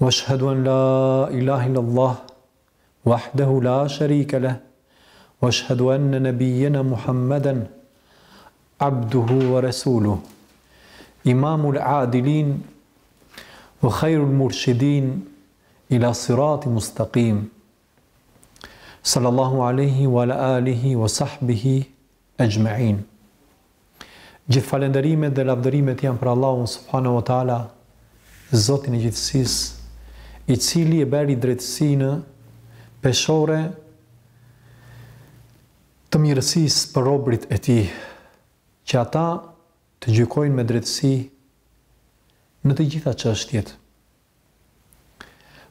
واشهد ان لا اله الا الله وحده لا شريك له واشهد ان نبينا محمدا عبده ورسوله امام العادلين وخير المرشدين الى صراط مستقيم صلى الله عليه وعلى اله وصحبه Ejma'in. Gjithë falënderimet dhe lavdërimet janë për Allahun subhanahu wa ta'ala, Zotin e gjithësisë, i cili e bëri drejtësinë peshore të mirësisë për robrit e tij, që ata të gjykojnë me drejtësi në të gjitha çështjet.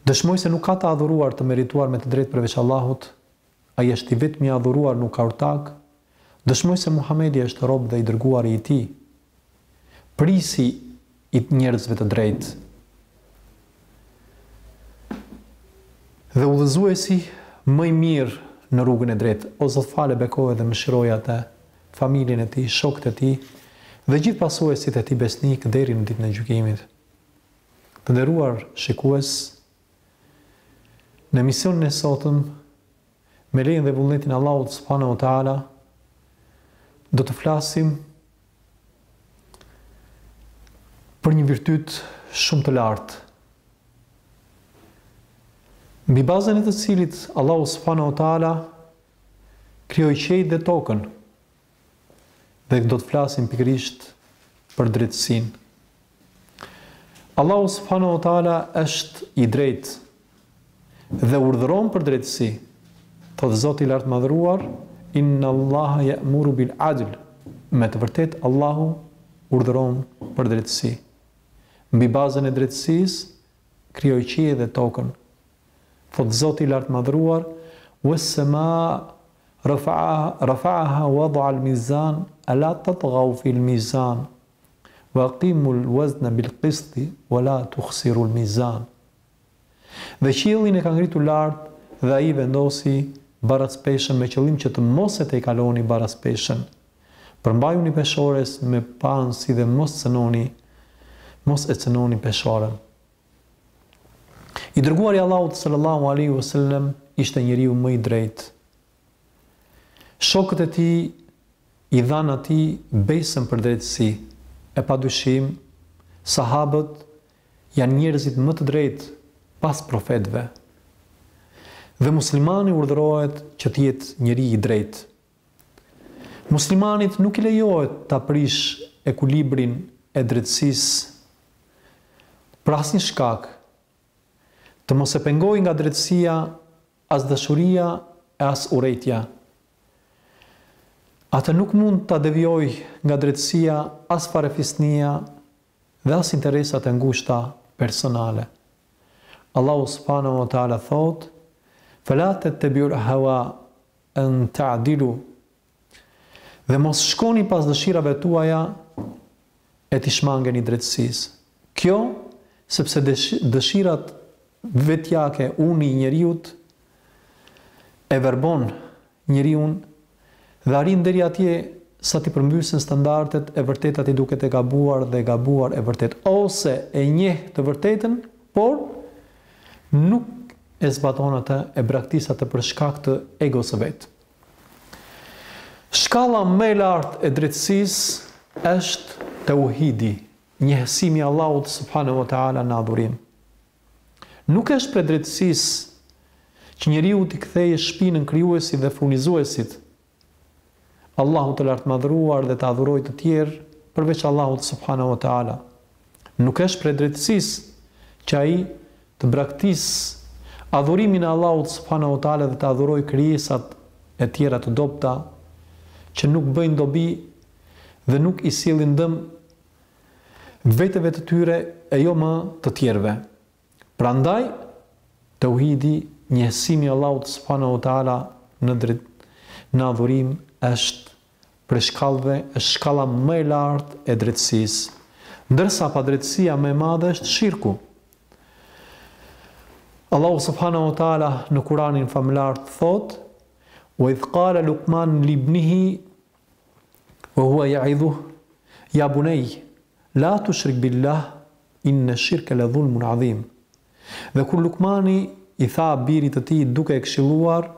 Dëshmoj se nuk ka të adhuruar të merituar me të drejtë përveç Allahut, Ai është i vetmi i adhuruar nuk ka ortak, Dëshmoj se Muhamedi është rob dhe i dërguari i Tij, prisi i njerëzve të drejtë dhe udhëzuesi më i mirë në rrugën e drejtë, O Zot fale bekoje dhe mëshiroje atë, familjen e tij, shokët e tij dhe gjithë pasuesit e tij besnikë deri në ditën e gjykimit. Të nderuar shikues, në emisionin e sotëm, me lejen dhe vullnetin e Allahut subhanahu wa taala, do të flasim për një virtyt shumë të lartë. Mbi bazën e të cilit Allahu subhanahu wa taala krijoi qiejt dhe tokën, dhe do të flasim pikërisht për drejtësinë. Allahu subhanahu wa taala është i drejtë dhe urdhëron për drejtësi. Thotë Zoti i Lartmadhëruar, Inna Allah ya'muru bil adl. Me të vërtetë Allahu urdhëron për drejtësi. Mbi bazën e drejtësisë krijoi qiejt dhe tokën. Thotë Zoti i Lartmadhëruar, "Was-sama Rafa'aha wa wada'a al-mizan ala tatghaw fi al-mizan wa aqimu al-wazna bil-qisti wa la tukhsiru al-mizan. Dhe qiellin e ka ngritur lart dhe ai vendosi barazpeshën me qëllim që të mos e tejkaloni barazpeshën. Përmbajuni peshores me paanësi dhe mos cenoni, mos e cenoni peshoren. I dërguari i Allahut sallallahu alaihi wasallam ishte njeriu më i drejtë. Shokët e tij i dhanë atij besën për drejtësi. E padyshim, sahabët janë njerëzit më të drejtë pas profetëve. Dhe muslimani urdhërohet që të jetë njeri i drejtë. Muslimanit nuk i lejohet ta prishë ekuilibrin e drejtësisë për asnjë shkak, të mos e pengojë nga drejtësia as dashuria e as urrejtja. Atë nuk mund ta devijojë nga drejtësia as farefisnia dhe as interesat e ngushta personale. Allahu subhanehu ve teala thotë, Fela tettebiul hawa en ta'dilu Dhe mos shkoni pas dëshirave tuaja e t'i shmangeni drejtësisë. Kjo, sepse dëshirat vetjake, uni i njeriut e verbon njeriun dhe arrin deri atje sa t'i përmbysen standardet, e vërteta t'i duket e gabuar dhe e gabuar e vërtetë. Ose e njeh të vërtetën, por nuk e zbaton atë e braktis atë për shkak të egos së vet. Shkalla më e lartë e drejtësisë është tauhidi, njehësimi i Allahut subhanahu wa taala në adhurim. Nuk është prej drejtësisë që njeriu t'ia kthejë shpinën krijuesit dhe furnizuesit Allahut të Lartmadhëruar dhe të adhurojë të tjerë përveç Allahut subhanahu wa ta'ala. Nuk është prej drejtësisë që ai të braktisë adhurimin e Allahut subhanahu wa ta'ala dhe të adhurojë krijesat e tjera të dobëta që nuk bëjnë dobi dhe nuk i sjellin dëm veteve të tyre e jo më të tjerëve. Prandaj, teuhidi, njehësimi i Allahut subhanahu wa ta'ala në drejt, në adhurim është prej shkallëve, është shkalla më e lartë e drejtësisë, ndërsa padrejtësia më e madhe është shirku. Allahu subhanahu wa ta'ala në Kuranin famëlartë thotë: "Wa idh qala Luqman li ibnihi Wa huwa ya'idhuh, Ya bunay, la tushrik billah, inna ash-shirka la dhulmun 'adhim. Dhe kur Lukmani i tha birit të tij duke e këshilluar,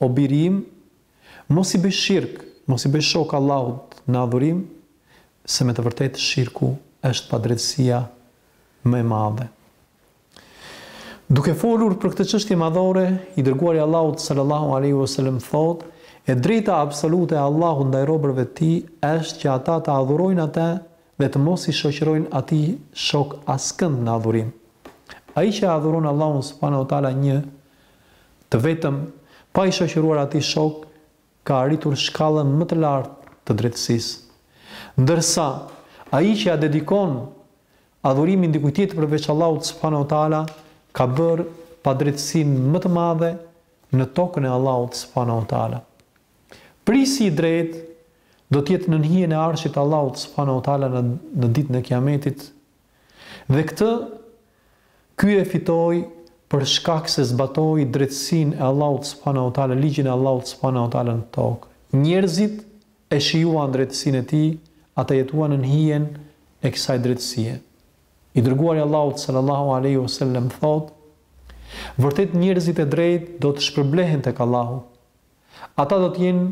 O biri im, mos i bëj shirk, mos i bëj shok Allahut në adhurim, se me të vërtetë shirku është padrejtësia më e madhe. Duke folur për këtë çështje madhore, i Dërguari i Allahut sallallahu alejhi ve selem thotë, E drejta absolute e Allahut ndaj robërve të Tij është që ata ta adhurojnë Atë dhe të mos i shoqërojnë Atij shok askënd në adhurim. Ai që e adhuron Allahun subhanehu wa taala një, të vetëm, pa i shoqëruar Atij shok, ka arritur shkallën më të lartë të drejtësisë, ndërsa ai që ia dedikon adhurimin dikujt tjetër përveç Allahut subhanahu wa ta'ala ka bërë padrejtësinë më të madhe në tokën e Allahut subhanahu wa ta'ala. Prijësi i drejtë do të jetë nën hijen e Arshit të Allahut subhanahu wa ta'ala në Ditën e Kiametit dhe këtë Ky e fitoi për shkak se zbatoi drejtësinë e Allahut subhanahu wa ta'ala, ligjin e Allahut subhanahu wa ta'ala në tokë. Njerëzit e shijuan drejtësinë e tij, ata jetuan nën hijen e kësaj drejtësie. I Dërguari i Allahut sallallahu alejhi wa sellem thotë, Vërtet njerëzit e drejtë do të shpërblehen tek Allahu, Ata do të jenë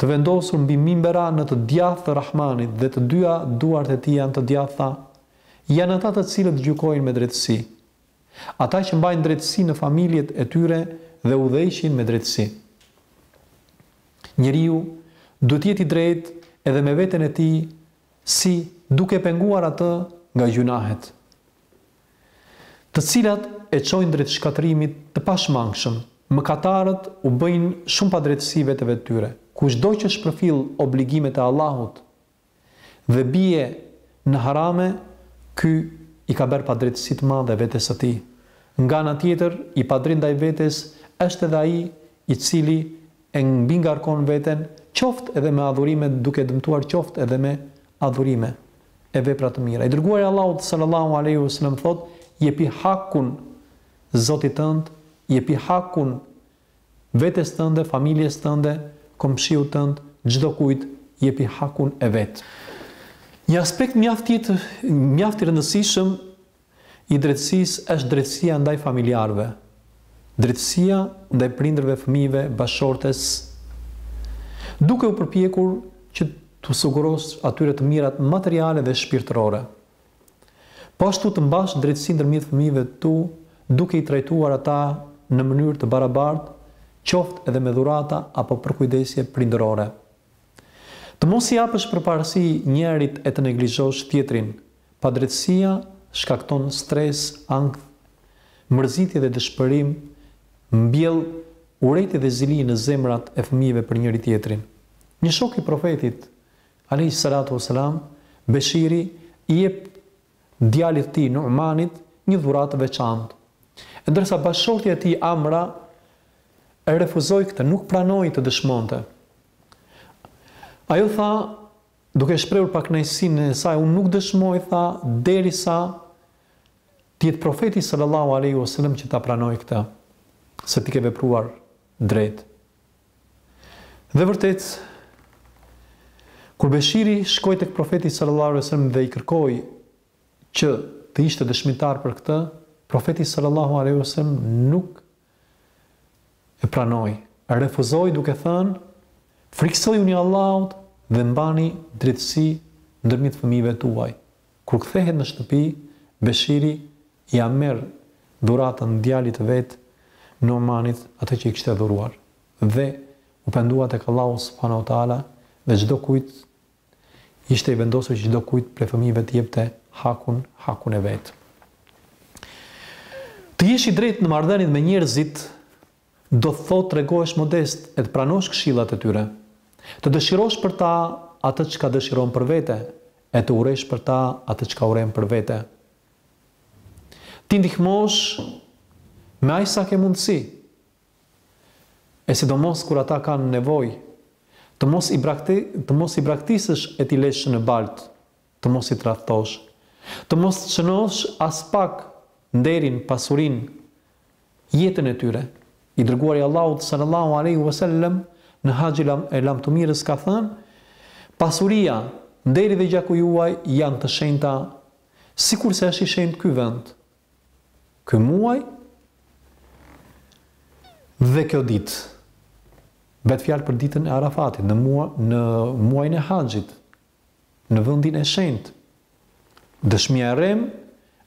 të vendosur mbi mimbera në të djathtë të Rahmanit dhe të dyja duart e tij janë të djathta, janë ata të cilët gjykojnë me drejtësi. Ata që mbajnë drejtësi në familjet e tyre dhe udhëheqin me drejtësi. Njeriu duhet të jetë i drejtë edhe me veten e tij si duke e penguar atë nga gjynahet. të cilat e çojnë drejt shkatërrimit të pashmangshëm, mëkatarët u bëjnë shumë padrejtësi veteve të tyre. Kushdo që shpërfill obligimet e Allahut dhe bie në harame, ky i ka bërë padrejtësi të madhe vetes së tij. Nga ana tjetër, i padrejtë ndaj vetes është edhe ai i cili e mbingarkon veten, qoftë edhe me adhurime duke dëmtuar qoftë edhe me adhurime. e vepra të mira. I dërguari i Allahut sallallahu alaihi wasallam thotë, jepi hakun Zotit tënd, jepi hakun vetes tënde, familjes tënde, komshiut tënd, çdokujt jepi hakun e vet. Një aspekt mjaft tjetër, mjaft i rëndësishëm I drejtësisë është drejtësia ndaj familjarëve, drejtësia ndaj prindërve fëmijëve bashkëshortes duke u përpjekur që t'u sigurosh atyre të mirat materiale dhe shpirtërore. Po ashtu të mbash drejtësi ndërmjet fëmijëve të tu duke i trajtuar ata në mënyrë të barabartë qoftë edhe me dhurata apo përkujdesje prindërore. Të mos i japësh përparësi njërit e të neglizhosh tjetrin Padrejtësia shkakton stres, ankth, mërzitje dhe dëshpërim, mbjell urrejtje dhe zili në zemrat e fëmijëve për njëri-tjetrin. Një shok i Profetit, alejhi salatu ue selam, Beshiri, i jep djalit të tij, Nu'manit, një dhuratë të veçantë. E ndërsa bashkëshortja e tij, Amra, e refuzoi këtë, nuk pranoi të dëshmonte. Ajo tha, Duke shprehur pakënaqësinë e saj, Unë nuk dëshmoj, tha, derisa të jetë Profeti sallallahu alejhi ue selem që ta pranojë këtë, se ti ke vepruar drejt. Dhe vërtet, kur Beshiri shkoi tek Profeti sallallahu alejhi ue selem dhe i kërkoi që të ishte dëshmitar për këtë, Profeti sallallahu alejhi ue selem nuk e pranoi, refuzoi duke thënë, Frikësojuni Allahut dhe mbani drejtësi ndërmjet fëmijëve tuaj. Kur kthehet në shtëpi, Beshiri ia merr dhuratën djalit të vet, Nu'manit, atë që i kishte dhuruar, dhe u pendua tek Allahu subhanahu wa ta'ala dhe çdokujt Ishte i vendosur që çdokujt prej fëmijëve t'i jepte hakun, hakun e vet. Të jesh i drejtë në marrëdhëniet me njerëzit do të thotë të tregohesh modest e të pranosh këshillat e tyre. Të dëshirosh për ta atë çka dëshiron për vete e të urresh për ta atë çka urren për vete. T'i ndihmosh me aq sa ke mundësi. e sidomos kur ata kanë nevojë, të mos i brakti, të mos i braktisësh e t'i lësh në baltë, të mos i tradhtosh, të mos cenosh aspak nderin, pasurinë, jetën e tyre. I dërguari i Allahut sallallahu alejhi ve sellem në haxhin e lamtumirës ka thënë, Pasuria, nderi dhe gjaku juaj janë të shenjta, sikurse është i shenjtë ky vend, Ky muaj dhe kjo ditë bëhet fjalë për ditën e Arafatit në muaj në muajin e Haxhit në vendin e shenjtë. Dëshmia e rremë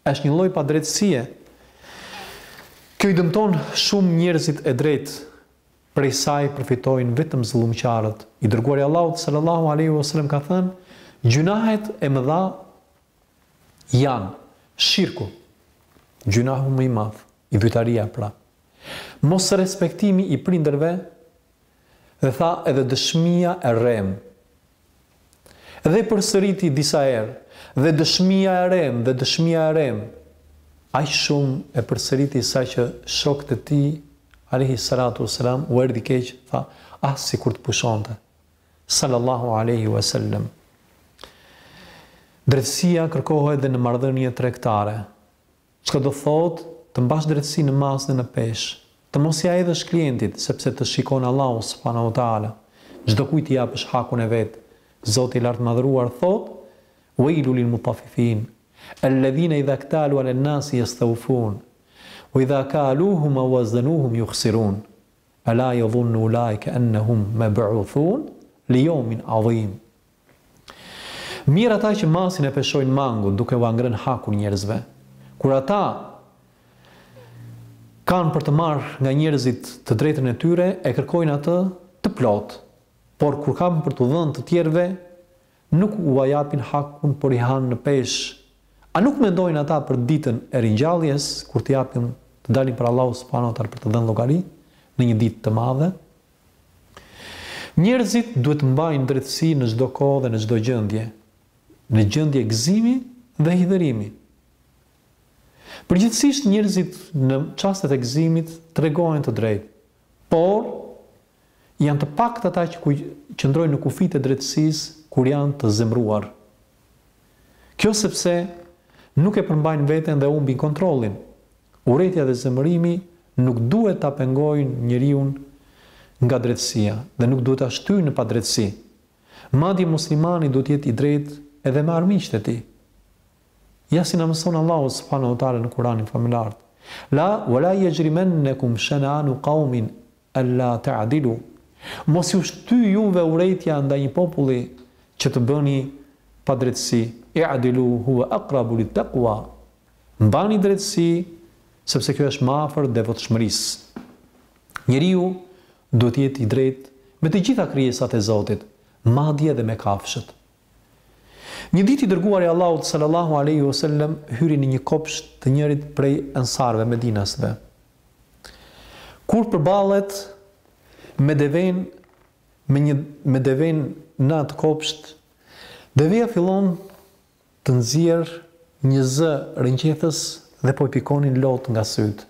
është një lloj padrejtësie. Kjo i dëmton shumë njerëzit e drejtë. Prej saj përfitojnë vetëm zullumqarët. I dërguari i Allahut sallallahu alaihi wasallam ka thënë, gjynahet e mëdha janë shirku, gjynahu më i madh, idhujtaria pra, mosrespektimi i prindërve dhe tha edhe dëshmia e rremë. Dhe e përsëriti disa herë, dhe dëshmia e rremë, dhe dëshmia e rremë. Aq shumë e përsëriti saqë shokët e tij, alejhi salatu u selam, u erdhi keq, tha, ah sikur të pushonte. Sallallahu alejhi ue sellem. Drejtësia kërkohet edhe në marrëdhënie tregtare. Çka do thotë të mbash drejtësi në masë dhe në peshë. Të mos ia hedhësh klientit, sepse të shikon Allahu subhanahu ue teala. Çdokujt t'i japësh hakun e vet. Zoti i Lartmadhëruar thotë, Wejlu lil mutafifin, elledhina idha ktalu alen nasi jestewfun, o idha kaluhum au wazzanuhum jukhsirun. Ela yadhunnu ulaika annahum mab'uthun li yawmin 'adhim. Mjerë ata që masin e peshojnë mangut duke ua ngrënë hakun njerëzve, kur ata kanë për të marrë nga njerëzit të drejtën e tyre e kërkojnë atë të plotë, por kur kanë për t'u dhënë të tjerëve, Nuk ua japin hakun por i hanë në peshë. A nuk mendojnë ata për ditën e ringjalljes kur të japin të dalin para Allahut subhanahu wa taala për të dhënë llogari në një ditë të madhe? Njerëzit duhet të mbajnë drejtësi në çdo kohë dhe në çdo gjendje, në gjendje gëzimi dhe hidhërimi. Përgjithësisht njerëzit në çastet e gëzimit tregohen të drejtë, Por, janë të paktë ata që qëndrojnë në kufijtë e drejtësisë kur janë të zemëruar. Kjo sepse nuk e përmbajnë veten dhe humbin kontrollin. Urrejtja dhe zemërimi nuk duhet ta pengojnë njeriun nga drejtësia dhe nuk duhet ta shtyjnë në padrejtësi. Madje muslimani duhet të jetë i drejtë edhe me armiqtë e tij. Ja si na mëson Allahu subhanahu wa ta'ala në Kuranin famëlartë, Wa la yajrimannakum shana'anu qaumin alla ta'dilu, Mos ju shtyjë juve urrejtja ndaj një populli që të bëni padrejtësi, I'dilu huwa aqrabu lit-taqwa, Mbani drejtësi, sepse kjo është më afër devotshmërisë. Njeriu duhet të jetë i drejtë me të gjitha krijesat e Zotit, madje dhe me kafshët. Një ditë i Dërguari i Allahut sallallahu alejhi ve sellem hyri në një kopsht të njërit prej ensarëve, medinasve. Kur përballet me devenë me një me devenë në atë kopsht, deveja fillon të nxjerrë një zë rrëqethës dhe po i pikonin lotë nga sytë.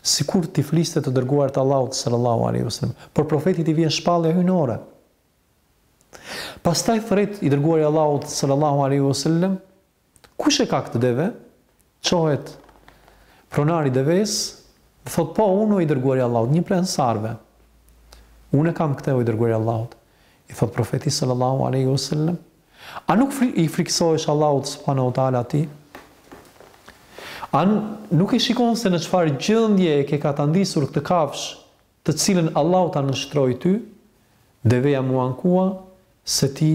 Sikur t'i fliste të Dërguarit të Allahut sallallahu alejhi ve sellem, por Profetit i vjen shpallja hyjnore. Pastaj thërret i Dërguari i Allahut sallallahu alejhi ve sellem, Kush e ka këtë deve? Çohet pronari i devesë e thotë, Po, unë o i Dërguari i Allahut, një prej ensarëve. Unë e kam këtë o i Dërguari i Allahut. I thotë Profeti sallallahu alejhi ve sellem, A nuk i frikësohesh Allahut subhanahu wa taala ti? A nuk e shikon se në çfarë gjendje e ke katandisur këtë kafshë të cilën Allahu ta nënshtroi ty, deveja m'u ankua se ti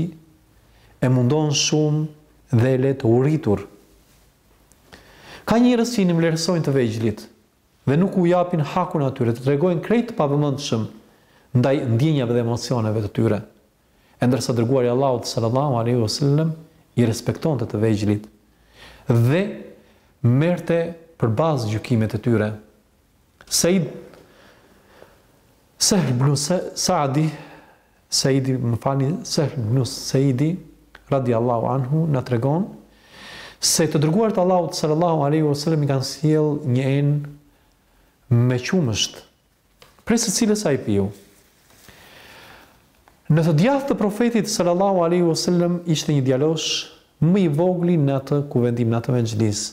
e mundon shumë dhe e lë të uritur. Ka njerëz që i nënvlerësojnë të vegjlit dhe nuk u japin hakun atyre, të tregojnë krejt të pavëmendshëm ndaj ndjenjave dhe emocioneve të tyre, e ndërsa i Dërguari i Allahut sallallahu alejhi ve sellem i respektonte të vegjlit dhe merrte për bazë gjykimet e tyre. Sejd, Sehl ibn Sa'di, Seidi, më falni, Sehl ibn Seidi, radiallahu anhu, na tregon se të dërguarit të Allahut sallallahu alaihi wasallam i kanë sjellë një enë me qumësht, prej së cilës ai piu. Në të djathtë të profetit sallallahu alaihi wasallam ishte një djalosh më i vogli në atë kuvendim në atë mexhlis.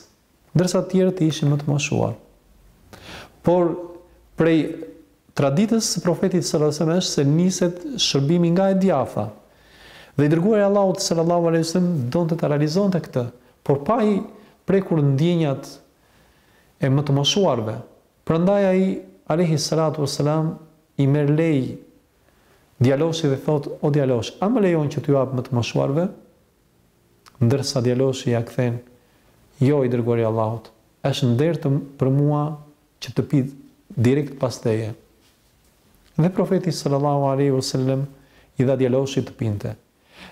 Ndërsa të tjerët ishin më të moshuar. Por prej traditës së Profetit sallallahu alejhi ve sellem është se niset shërbimi nga e djatha. Dhe i Dërguari i Allahut sallallahu alejhi ve sellem donte ta realizonte këtë, por pa i prekur ndjenjat e më të moshuarve. Prandaj ai alejhi salatu ve selam i merr leje djaloshit dhe thotë, O djalosh, a më lejon që t'ju jap më të moshuarve? Ndërsa djaloshi ia kthen, Jo, i Dërguari i Allahut, është nder tepër mua që të pi direkt pas teje. Dhe Profeti sallallahu alejhi ve sellem i dha djaloshit të pinte.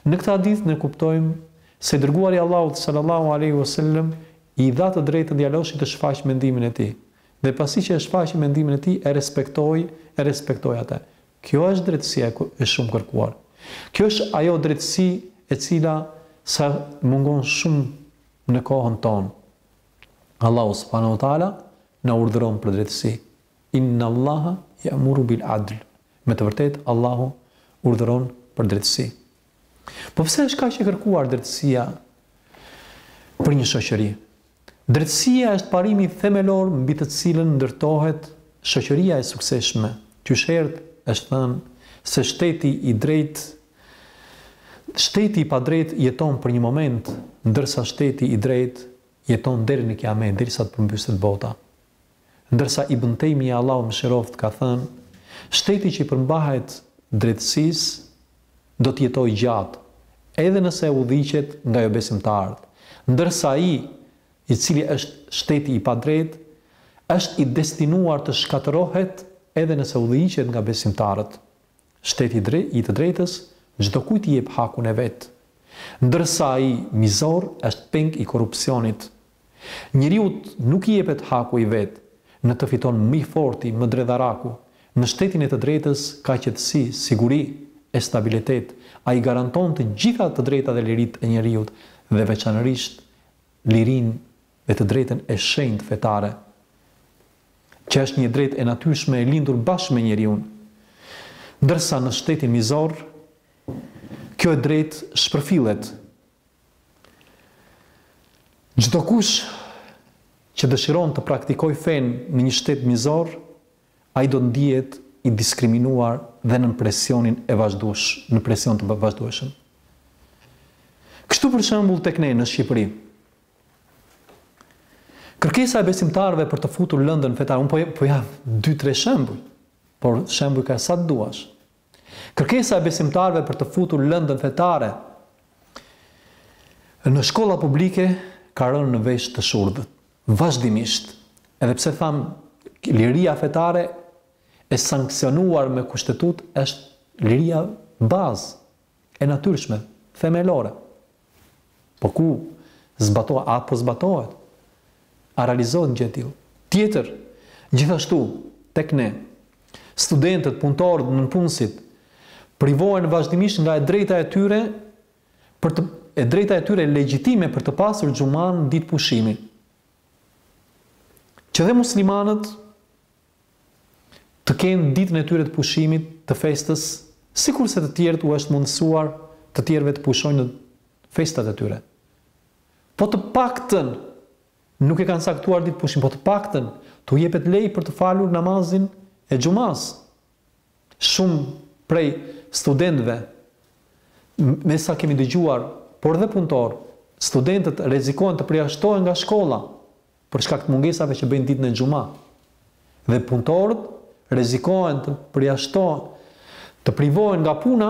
Në këtë hadith ne kuptojmë se i Dërguari i Allahut sallallahu alejhi ve sellem i dha të drejtën djaloshit të shfaqë mendimin e tij, dhe pasi që e shfaqi mendimin e tij e respektoi, e respektoi atë. Kjo është drejtësia e shumëkërkuar. Kjo është ajo drejtësi e cila sa mungon shumë në kohën tonë. Allahu subhanahu wa taala na urdhëron për drejtësi. Inna Allaha ya'muru bil adl. Me të vërtetë Allahu urdhëron për drejtësi. Po pse është kaq e kërkuar drejtësia për një shoqëri? Drejtësia është parimi themelor mbi të cilën ndërtohet shoqëria e suksesshme. Qyshherët është thënë se shteti i drejtë shteti i padrejtë jeton për një moment, ndërsa shteti i drejtë jeton deri në Kiamet, derisa të përmbyset bota. Ndërsa Ibn Tejmija Allahu e mëshiroftë ka thënë, Shteti që i përmbahet drejtësisë do të jetojë gjatë, edhe nëse udhëhiqet nga jobesimtarët, ndërsa ai, i cili është shteti i padrejtë, është i destinuar të shkatërrohet edhe nëse udhëhiqet nga besimtarët. Shteti i të drejtës çdokujt i jep hakun e vet, ndërsa ai mizor është peng i korrupsionit. Njeriut nuk i jepet haku i vet, në të fiton më i forti, më dredharaku. Në shtetin e të drejtës ka qetësi, siguri e stabilitet. Ai garanton të gjitha të drejtat dhe liritë e njeriut dhe veçanërisht lirinë dhe të drejtën e shenjtë fetare, që është një drejtë e natyrshme e lindur bashkë me njeriun. Ndërsa në shtetin mizor, kjo e drejtë shpërfillet. Çdokush që dëshiron të praktikojë fenë në një shtet mizor, ai do të ndihet i diskriminuar dhe në presionin e vazhduesh, në presion të vazhdueshëm. Kështu për shembull tek ne në Shqipëri, Kërkesa e besimtarëve për të futur lëndën fetare, unë po, po ja dy tre shembuj, por shembuj ka sa të duash. Kërkesa e besimtarëve për të futur lëndën fetare në shkolla publike ka rënë në vesh të shurdhët. Vazhdimisht, edhe pse thamë liria fetare e sanksionuar me kushtetutë është liria bazë E natyrshme, themelore. Po ku zbatohet, apo zbatohet? A realizohet një gjë e tillë? Tjetër, gjithashtu, tek ne, studentët, punëtorët, nëpunësit, privohen vazhdimisht nga e drejta e tyre për të, e drejta e tyre legjitime për të pasur xhumanë ditë pushimi. Që dhe muslimanët, të kenë ditën e tyre të pushimit, të festës, sikurse të tjerët u është mundësuar të tjerëve të pushojnë në festat e tyre. Po të paktën nuk e kanë caktuar ditë pushimi, po të paktën t'u jepet leje për të falur namazin e xhumasë. Shumë prej studentëve me sa kemi dëgjuar, por dhe punëtorë, studentët rrezikohen të përjashtohen nga shkolla Për shkak të mungesave që bëjnë ditën e xhuma dhe punëtorët rrezikohen të përjashtohen, të privohen nga puna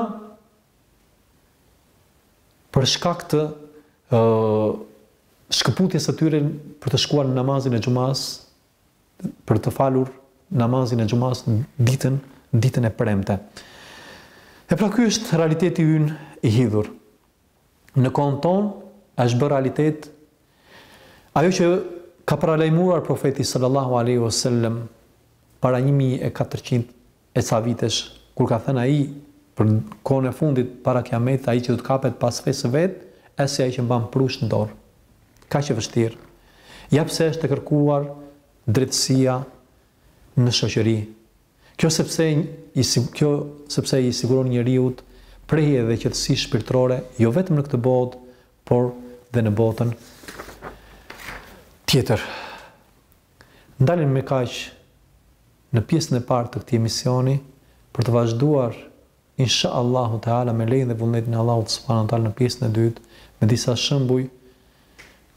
për shkak të ë shkëputjes së tyre për të shkuar në namazin e xhumasë, për të falur namazin e xhumasë ditën ditën e premte. E pra ky është realiteti ynë i hidhur. në kohën tonë është bërë realitet ajo që ka paralajmëruar profeti sallallahu alaihi wasallam para 1400 e ca vitesh kur ka thënë ai për kohën e fundit para kiametit ai që do të kapet pas fesë së vet është si ai që mban prush në dorë kaq e vështirë ja pse është e kërkuar drejtësia në shoqëri Kjo sepse i kjo sepse i siguron njeriut prehje dhe qetësi shpirtërore jo vetëm në këtë botë, por dhe në botën tjetër. Ndalemi me kaq në pjesën e parë të këtij emisioni për të vazhduar inshallahu teala me lejen dhe vullnetin e Allahut subhanahu wa taala në pjesën e dytë me disa shembuj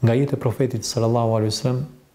nga jeta e Profetit sallallahu alaihi wasallam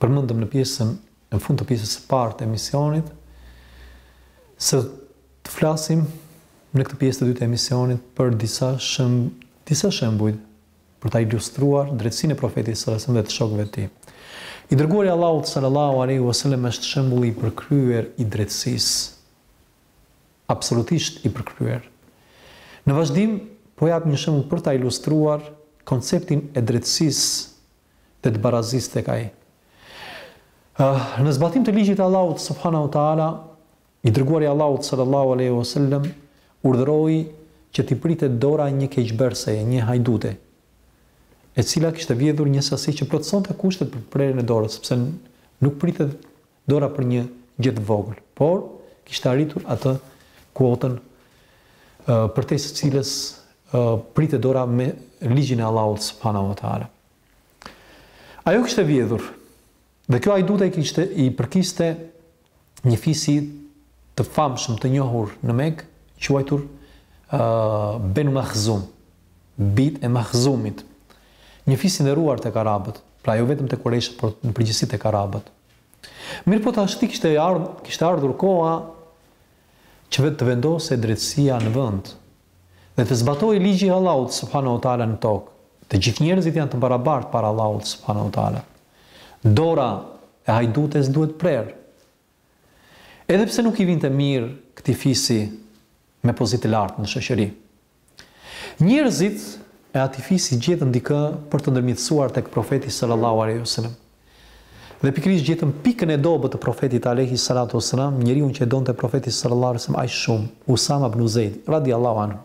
Përmendëm në pjesën, në fund të pjesës së parë të emisionit, se të flasim në këtë pjesë të dytë të emisionit për disa shemb, disa shembuj për ta ilustruar drejtësinë e profetit sallallahu alajhi wasallam dhe të shokëve të tij. I dërguari i Allahut sallallahu alaihi wasallam është shembulli i përkryer i drejtësisë. Absolutisht i përkryer. Në vazhdim, po jap një shembull për ta ilustruar konceptin e drejtësisë dhe të barazisë tek ai. Në zbatim të ligjit të Allahut subhanahu wa taala, i dërguari i Allahut sallallahu alaihi wasallam urdhëroi që t'i pritet dora një keqbërëseje, një hajdute, e cila kishte vjedhur një sasi që plotësonte kushtet për prerjen e dorës, sepse nuk pritet Dora për një gjë të vogël, por kishte arritur atë kuotën përtej së cilës pritet dora me ligjin e Allahut subhanahu wa taala. Ajo kishte vjedhur dhe kjo hajdute kishte i përkiste një fisi të famshëm të njohur në Mekë, quajtur uh, Benu Mahzum, bijtë e Mahzumit. Një fis i nderuar tek arabët, pra jo vetëm tek kurejshët, por në përgjithësi tek arabët. Mirëpo tashti kishte ardhur, kishte ardhur koha që të vendosej drejtësia në vend dhe të zbatohej ligji i Allahut subhanahu wa taala në tokë. Të gjithë njerëzit janë të barabartë para Allahut subhanahu wa taala. Dora e hajdutes duhet prerë. Edhe pse nuk i vinte mirë këtij fisi me pozitë të lartë në shoqëri. Njerëzit e atij fisi gjetën dikë për të ndërmjetësuar tek Profeti sallallahu alejhi ve selem. Dhe pikërisht gjetën pikën e dobët të Profetit alejhi salatu ve selam, njeriun që e donte Profeti sallallahu alejhi ve selem aq shumë, Usama ibn Zeid, radijallahu anhu,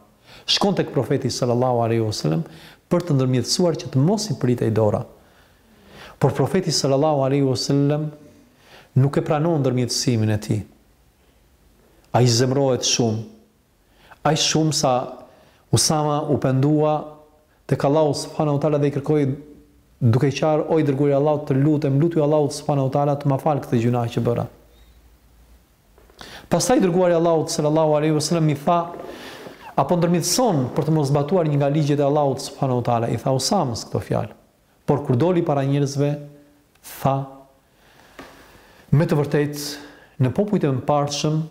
shkon tek Profeti sallallahu alejhi ve selem për të ndërmjetësuar që të mos i pritej dora. Por Profeti sallallahu alejhi ve selem nuk e pranon ndërmjetësimin e tij. Ai zemërohet shumë. aq shumë sa Usama u pendua tek Allahu subhanehu teala dhe i kërkoi duke qarë o i dërguari i Allahut të lutem lutju Allahut subhanehu teala të ma fal këtë gjynah që bëra pastaj i dërguari i Allahut sallallahu alaihi wasallam i tha a po ndërmjetëson për të mos zbatuar një nga ligjet e Allahut subhanehu teala i tha Usamës këto fjalë por kur doli para njerëzve tha me të vërtetë në popujt e mëparshëm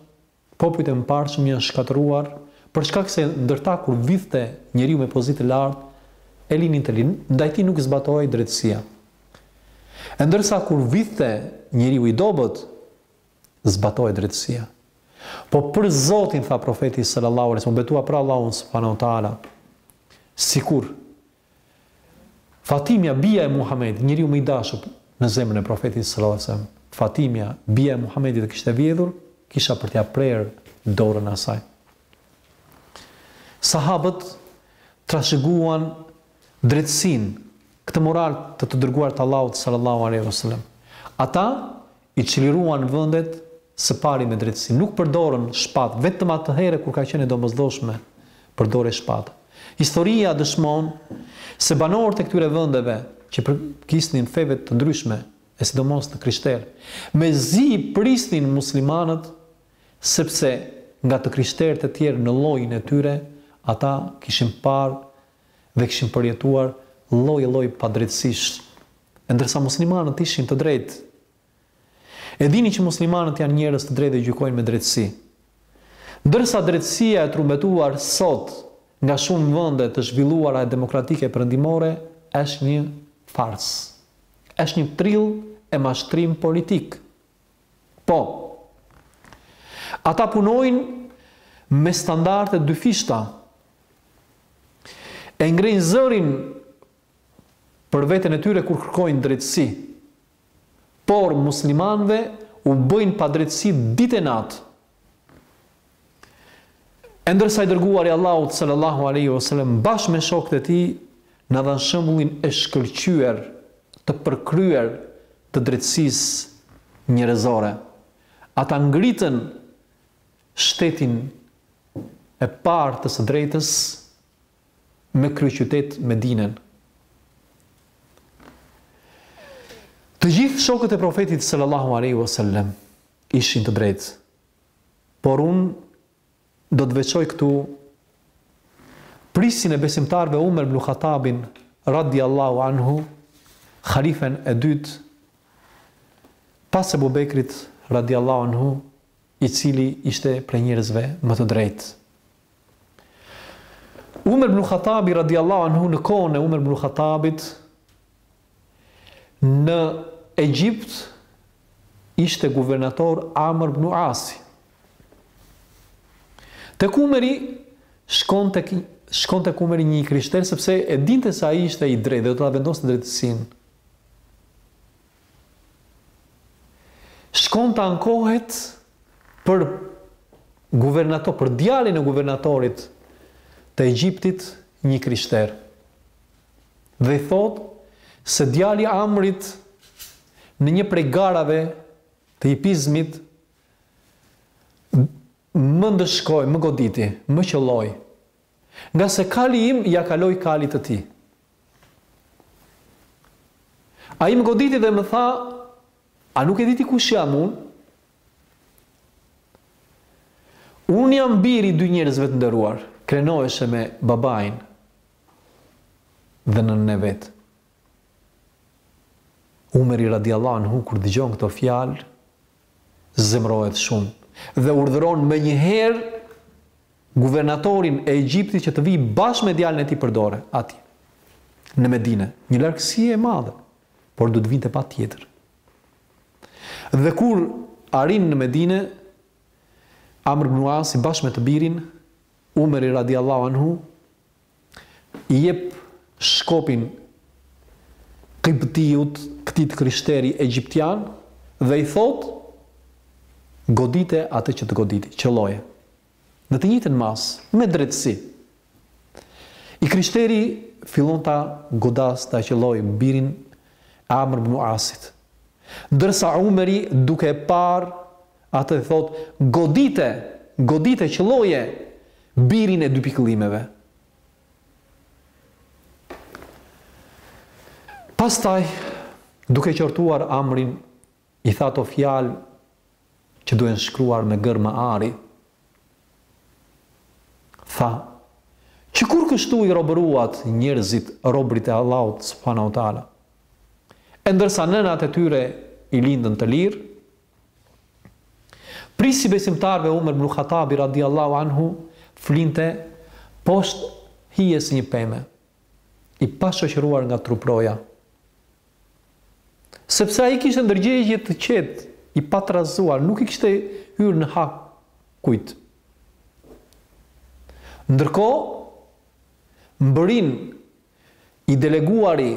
Popujt e mëparshëm janë shkatërruar për shkak se ndër ta kur vidhte njeriu me pozitë të lartë e linin të lirë, ndaj tij nuk zbatohej drejtësia. E ndërsa kur vidhte njeriu i dobët, zbatohej drejtësia. Po për Zotin, tha Profeti, sallallahu alejhi ve sellem, u betua për Allahun, subhanahu wa ta'ala, sikur Fatimja, bija e Muhamedit, njeriu më i dashur në zemrën e Profetit sallallahu alejhi ve sellem. Fatimja, bija e Muhamedit të kishte vjedhur, kisha për t'ia prerë dorën asaj. Sahabët trashëguan drejtësinë, këtë moral të të dërguarit të Allahut sallallahu alejhi ve sellem. Ata I çliruan vendet së pari me drejtësi. Nuk përdorën shpatë, vetëm atëherë kur ka qenë e domosdoshme përdorej shpata. Historia dëshmon se banorët e këtyre vendeve, që përkisnin feve të ndryshme, e sidomos të krishterë, mezi prisnin muslimanët sepse nga të krishterët e tjerë në llojin e tyre ata kishin parë dhe kishin përjetuar lloj e lloj padrejtësish e ndërsa muslimanët ishin të drejtë. E dinin që muslimanët janë njerëz të drejtë dhe gjykojnë me drejtësi. Ndërsa drejtësia e trumbetuar sot nga shumë vende të zhvilluara e demokratike perëndimore është një farsë. Është një trill e mashtrim politik, Po. Ata punojnë me standarde të dyfishta. E ngrejnë zërin për veten e tyre kur kërkojnë drejtësi. Por muslimanëve u bëjnë padrejtësi ditë e natë, E ndërsa i dërguari i Allahut sallallahu alaihi wasallam bashkë me shokët e tij na dhanë shembullin e shkëlqyer të përkryer të drejtësisë njerëzore. Ata ngritën shtetin e parë të së drejtës me kryeqytet Medinën. Të gjithë shokët e Profetit sallallahu alaihi wasallam Ishin të drejtë. Por unë do të veçoj këtu prijësin e besimtarëve Umer ibn Khatabin radijallahu anhu, halifen e dytë pas Ebu Bekrit radijallahu anhu, i cili ishte prej njerëzve më të drejtë. Umer ibn Khatabi radijallahu anhu në kohën e Umer ibn Khatabit Në Egjipt ishte guvernator Amr bnu Asi. Tek Umeri shkon tek shkon tek Umeri një i krishterë sepse e dinte se ai ishte i drejtë dhe do ta vendoste drejtësinë. Shkon të ankohet për guvernator, për djalin e guvernatorit të Egjiptit, një i krishterë. dhe i thotë se djali i Amrit në një prej garave të hipizmit më ndëshkoi, më goditi, më qëlloi. Ngase kali im ia kaloi kalit të tij. Ai më goditi dhe më tha, a nuk e di ti kush jam unë? Unë jam biri i dy njerëzve të nderuar, krenoheshe me babain, dhe në ne vetë. Umeri radijallahu anhu kur dëgjon këto fjalë zemërohet shumë dhe urdhëron menjëherë guvernatorin e Egjiptit që të vijë bashkë me djalin e tij përdore atje në Medinë, një largësi e madhe, por duhet të vinte patjetër. Dhe kur arrin në Medinë, Amr ibn Asi bashkë me të birin Umeri radijallahu anhu I jep shkopin Qibtiut, këtij krishteri egjiptian, dhe i thotë, Godite atë që të goditi, qëlloje. Në të njëjtën masë, me drejtësi. I krishteri fillon ta godasë, ta qëllojë birin e Amr ibn Asit. Ndërsa Umeri, duke e parë Atë thotë, Godite, godite, qëlloje birin e dy pikëllimeve. Pastaj, duke qortuar Amrin, i tha ato fjalë që duhen shkruar me gërma ari. Tha, që kur kështu i robëruat njerëzit, robrit e Allahut subhanahu wa taala. E ndërsa nënat e tyre i lindën të lirë, Prisi i besimtarëve Umer ibn Khatabi radijallahu anhu flinte poshtë hijes së një peme, i pashoqëruar nga truproja. Sepse ai kishte ndërgjegje të qetë, i patrazuar, nuk i kishte hyrë në hak kujt. Ndërkohë, mbërrin I deleguari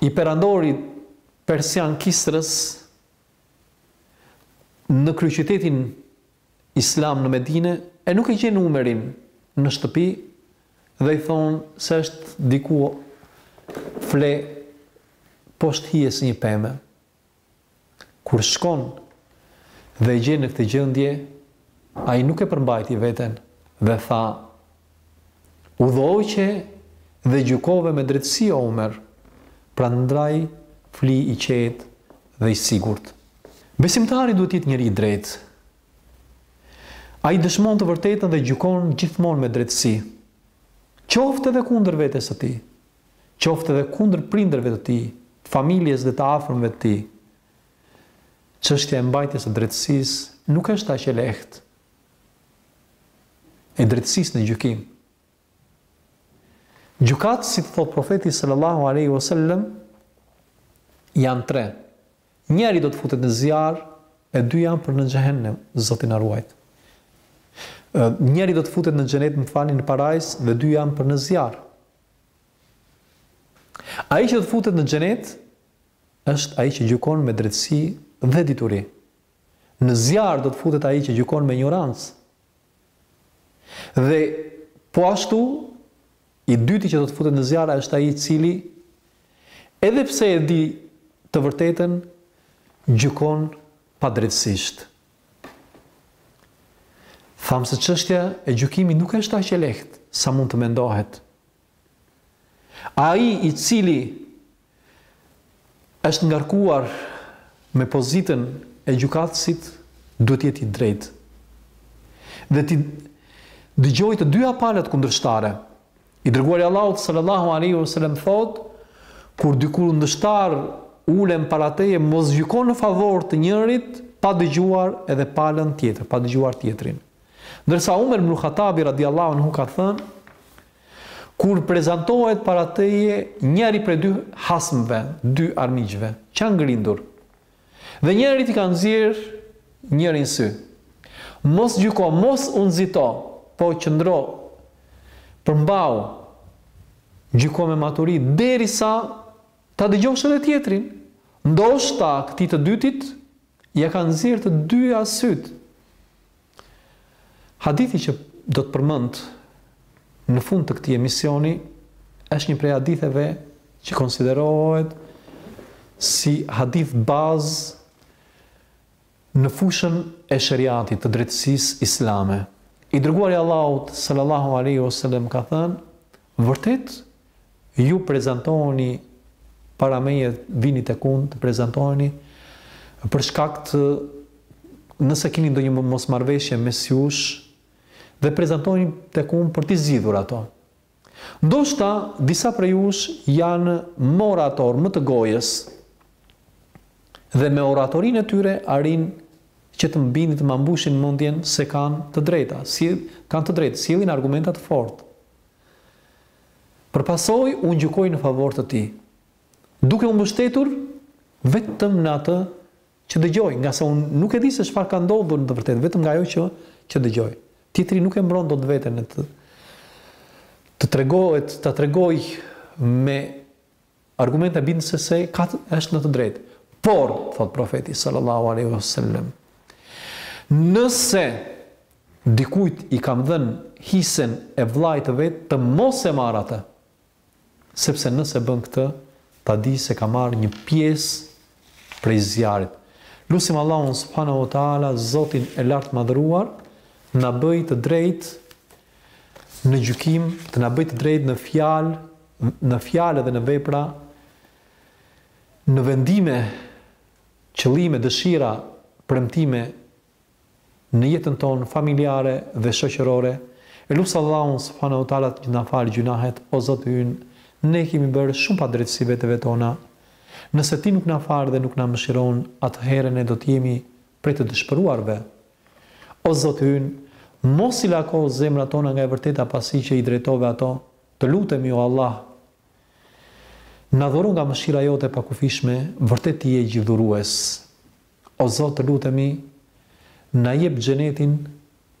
i perandorit persian Kisrës në kryeqytetin islam në Medine e nuk e gjen Umerin në shtëpi dhe i thonë se është diku fle poshtë hijes së një peme. Kur shkon dhe e gjen në këtë gjendje, ai nuk e përmbajti veten dhe tha: Udhëhoqe dhe gjykove me drejtësi o Umer, prandaj fli i qetë dhe i sigurt. Besimtari duhet të jetë njeri i drejtë. Ai dëshmon të vërtetën dhe gjykon gjithmonë me drejtësi, qoftë edhe kundër vetes së tij. qoftë edhe kundër prindërve të tij, familjes dhe të afërmve të tij. Çështja e mbajtjes së drejtësisë nuk është aq e lehtë, e drejtësisë në gjykim. Gjykatësit, thotë profeti sallallahu alaihi wasallam, janë tre. Njëri do të futet në zjarr, e dy janë për në xhehenem, Zoti na ruajt. Njëri do të futet në xhenet, më falni, në parajsë dhe dy janë për në zjarr. Ai që do të futet në Xhenet është ai që gjykon me drejtësi dhe dituri. Në zjarr do të futet ai që gjykon me injorancë. Dhe po ashtu i dyti që do të futet në zjarr është ai i cili edhe pse e di të vërtetën gjykon padrejtësisht. Thamë se çështja e gjykimit nuk është aq e lehtë sa mund të mendohet. Ai i cili është ngarkuar me pozitën e gjykatësit duhet të jetë i drejtë. Dhe t'i dëgjojë të dyja palët kundërshtare, I dërguari i Allahut sallallahu alaihi wasallam thotë, kur dy kundërshtarë ulen para teje, mos gjyko në favor të njërit pa dëgjuar edhe palën tjetër, pa dëgjuar tjetrin. Ndërsa Umar ibn Khattabi radiallahu anhu ka thënë, kur prezantohet para teje njëri prej dy hasmëve, dy armiqve, që janë grindur, Dhe njërit i ka nxjerrë njërin sy. Mos gjyko, mos u nxito, po qëndro, përmbahu, gjyko me maturi derisa ta dëgjosh edhe tjetrin. Ndoshta këtij të dytit ia ka nxjerrë të dyja sytë. Hadithi që do të përmend në fund të këtij emisioni është një prej haditheve që konsiderohet si hadith bazë në fushën e sheriatit të drejtësisë islame. I dërguari i Allahut sallallahu alaihi wasallam ka thënë: Vërtet ju prezantoheni para meje vini tek unë të prezantoheni për shkak të nëse keni ndonjë mosmarrëveshje mes jush dhe prezantoheni tek unë për t'i zgjidhur ato. Ndoshta disa prej jush janë më oratorë, më të gojës dhe me oratorinë e tyre arrijnë që të më bindin të ma mbushin mendjen se kanë të drejta, se kanë të drejtë, sjellin argumenta të fortë, Për pasojë unë gjykoj në favor të tij, duke u mbështetur vetëm në atë që dëgjoj, ngase unë nuk e di se çfarë ka ndodhur në të vërtetë, vetëm nga ajo që dëgjoj. Tjetri nuk e mbron dot veten të ta tregojë me argumenta bindëse se është në të drejtë. Por, thotë profeti sallallahu alaihi wasallam, nëse dikujt i kam dhënë hisen e vëllait të vet, të mos e marrë atë. Sepse nëse bën këtë, ta dijë se ka marrë një pjesë prej zjarrit. Lusim Allahun subhanahu wa taala, Zotin e lartmadhëruar, na bëjë të drejtë në gjykim të na bëjë të drejtë në fjalë dhe në vepra në vendime qëllime dëshira premtime në jetën tonë familjare dhe shoqërore e lus Allahun subhanahu wa taala të na falë gjynahet o Zoti ynë ne kemi bërë shumë padrejtësi veteve tona nëse ti nuk na fal dhe nuk na mëshiron atëherë ne do të jemi prej të dëshpëruarve. O Zoti ynë, mos i lako zemrat tona nga e vërteta pasi që i drejtove ato, të lutemi, o Allah, na dhuro nga mëshira jote e pakufishme, vërtet ti je gjithdhurues. O Zot, të lutemi, na jep xhenetin